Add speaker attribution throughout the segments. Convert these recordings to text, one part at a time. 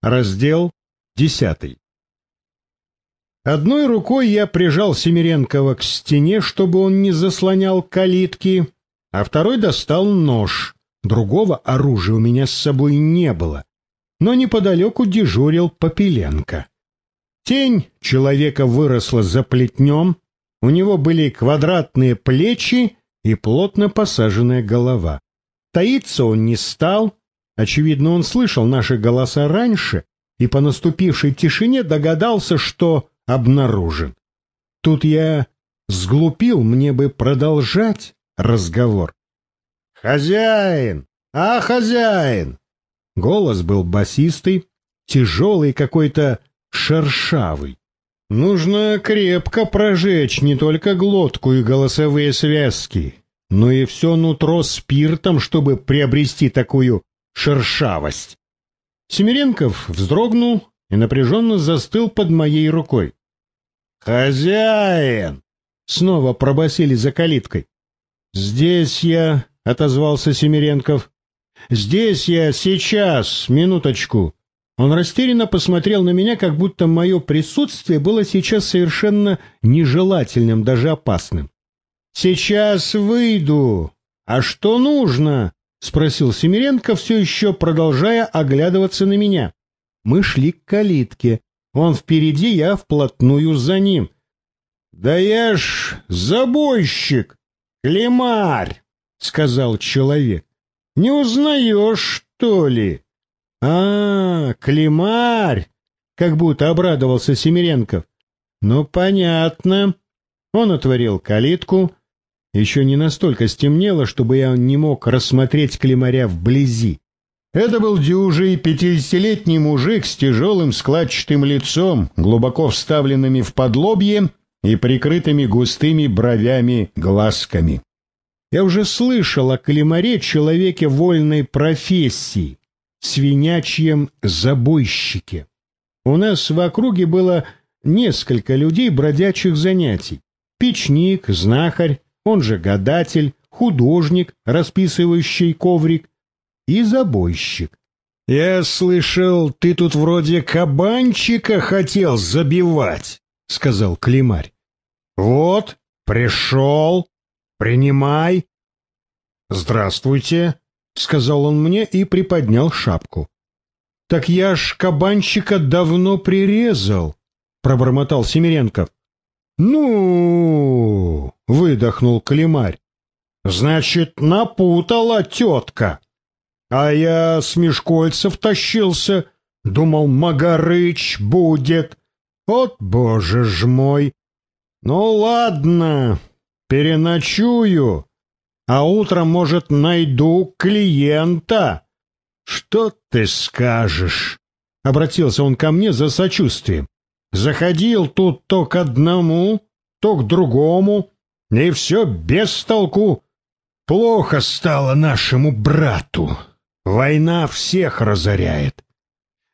Speaker 1: Раздел десятый. Одной рукой я прижал Семиренкова к стене, чтобы он не заслонял калитки, а второй достал нож. Другого оружия у меня с собой не было, но неподалеку дежурил Попеленко. Тень человека выросла за плетнем, у него были квадратные плечи и плотно посаженная голова. Таиться он не стал, Очевидно, он слышал наши голоса раньше и по наступившей тишине догадался, что обнаружен. Тут я сглупил, мне бы продолжать разговор. «Хозяин! А, хозяин!» Голос был басистый, тяжелый, какой-то шершавый. Нужно крепко прожечь не только глотку и голосовые связки, но и все нутро спиртом, чтобы приобрести такую шершавость. Семиренков вздрогнул и напряженно застыл под моей рукой. «Хозяин!» — снова пробасили за калиткой. «Здесь я», — отозвался Семиренков. «Здесь я сейчас, минуточку». Он растерянно посмотрел на меня, как будто мое присутствие было сейчас совершенно нежелательным, даже опасным. «Сейчас выйду. А что нужно?» — спросил Семиренко, все еще продолжая оглядываться на меня. Мы шли к калитке. Он впереди, я вплотную за ним. — Да я ж забойщик, клемарь, — сказал человек. — Не узнаешь, что ли? — А, клемарь, — как будто обрадовался Семиренков. — Ну, понятно. Он отворил калитку, еще не настолько стемнело, чтобы я не мог рассмотреть клемаря вблизи. Это был дюжий пятидесятилетний мужик с тяжелым складчатым лицом, глубоко вставленными в подлобье и прикрытыми густыми бровями-глазками. Я уже слышал о клемаре человеке вольной профессии, свинячьем забойщике. У нас в округе было несколько людей бродячих занятий. Печник, знахарь, он же гадатель, художник, расписывающий коврик, и забойщик. «Я слышал, ты тут вроде кабанчика хотел забивать», — сказал Климарь. «Вот, пришел, принимай». «Здравствуйте», — сказал он мне и приподнял шапку. «Так я ж кабанчика давно прирезал», — пробормотал Семиренков. «Ну...» — выдохнул Калимарь. «Значит, напутала тетка. А я с Мешкольцев тащился, думал, Магарыч будет. Вот, боже ж мой! Ну, ладно, переночую, а утром, может, найду клиента. Что ты скажешь?» — обратился он ко мне за сочувствием. Заходил тут то к одному, то к другому, и все без толку. Плохо стало нашему брату. Война всех разоряет.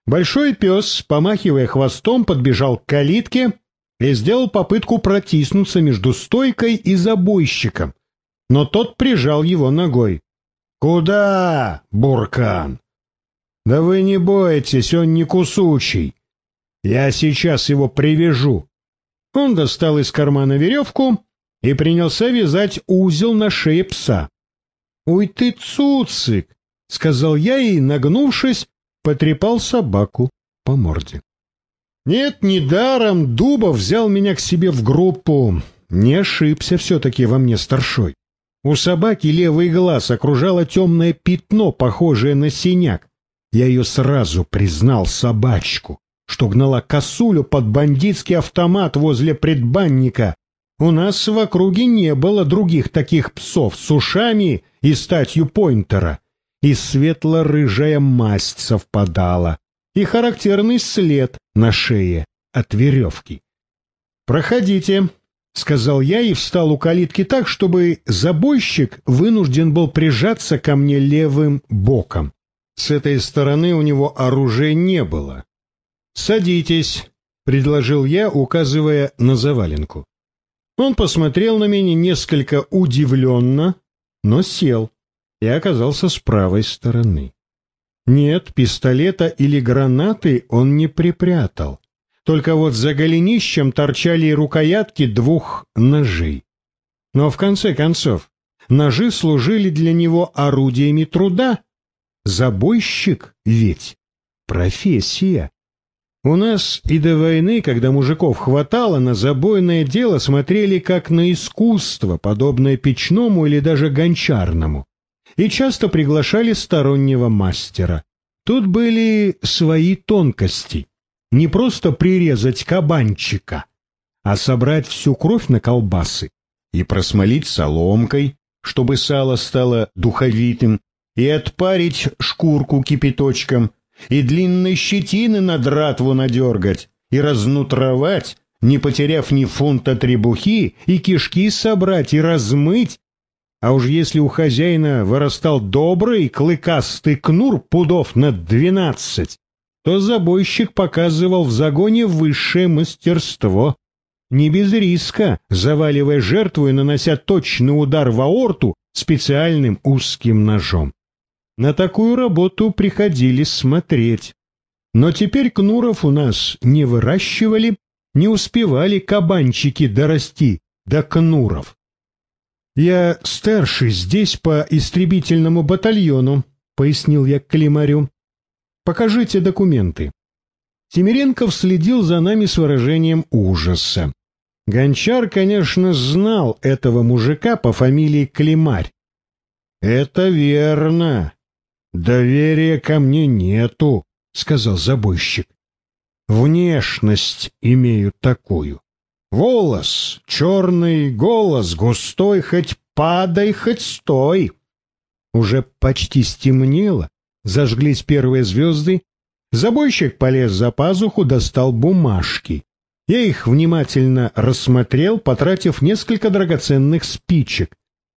Speaker 1: Большой пес, помахивая хвостом, подбежал к калитке и сделал попытку протиснуться между стойкой и забойщиком, но тот прижал его ногой. «Куда, буркан?» «Да вы не бойтесь, он не кусучий. Я сейчас его привяжу. Он достал из кармана веревку и принялся вязать узел на шее пса. «Уй ты, цуцик!» — сказал я и, нагнувшись, потрепал собаку по морде. Нет, недаром Дубов взял меня к себе в группу. Не ошибся все-таки во мне старшой. У собаки левый глаз окружало темное пятно, похожее на синяк. Я ее сразу признал собачку что гнала косулю под бандитский автомат возле предбанника. У нас в округе не было других таких псов с ушами и статью пойнтера. И светло-рыжая масть совпадала, и характерный след на шее от веревки. «Проходите», — сказал я и встал у калитки так, чтобы забойщик вынужден был прижаться ко мне левым боком. С этой стороны у него оружия не было, «Садитесь», — предложил я, указывая на заваленку. Он посмотрел на меня несколько удивленно, но сел и оказался с правой стороны. Нет, пистолета или гранаты он не припрятал. Только вот за голенищем торчали рукоятки двух ножей. Но в конце концов, ножи служили для него орудиями труда. Забойщик ведь профессия. У нас и до войны, когда мужиков хватало, на забойное дело смотрели как на искусство, подобное печному или даже гончарному, и часто приглашали стороннего мастера. Тут были свои тонкости. Не просто прирезать кабанчика, а собрать всю кровь на колбасы и просмолить соломкой, чтобы сало стало духовитым, и отпарить шкурку кипяточком, и длинной щетины на дратву надергать, и разнутровать, не потеряв ни фунта требухи, и кишки собрать, и размыть. А уж если у хозяина вырастал добрый клыкастый кнур пудов на двенадцать, то забойщик показывал в загоне высшее мастерство. Не без риска, заваливая жертву и нанося точный удар в аорту специальным узким ножом. На такую работу приходили смотреть. Но теперь кнуров у нас не выращивали, не успевали кабанчики дорасти до кнуров. «Я старший здесь по истребительному батальону», — пояснил я Климарю. «Покажите документы». Тимиренков следил за нами с выражением ужаса. Гончар, конечно, знал этого мужика по фамилии Климарь. «Это верно. «Доверия ко мне нету», — сказал забойщик. «Внешность имею такую. Волос черный, голос густой, хоть падай, хоть стой». Уже почти стемнело, зажглись первые звезды. Забойщик полез за пазуху, достал бумажки. Я их внимательно рассмотрел, потратив несколько драгоценных спичек.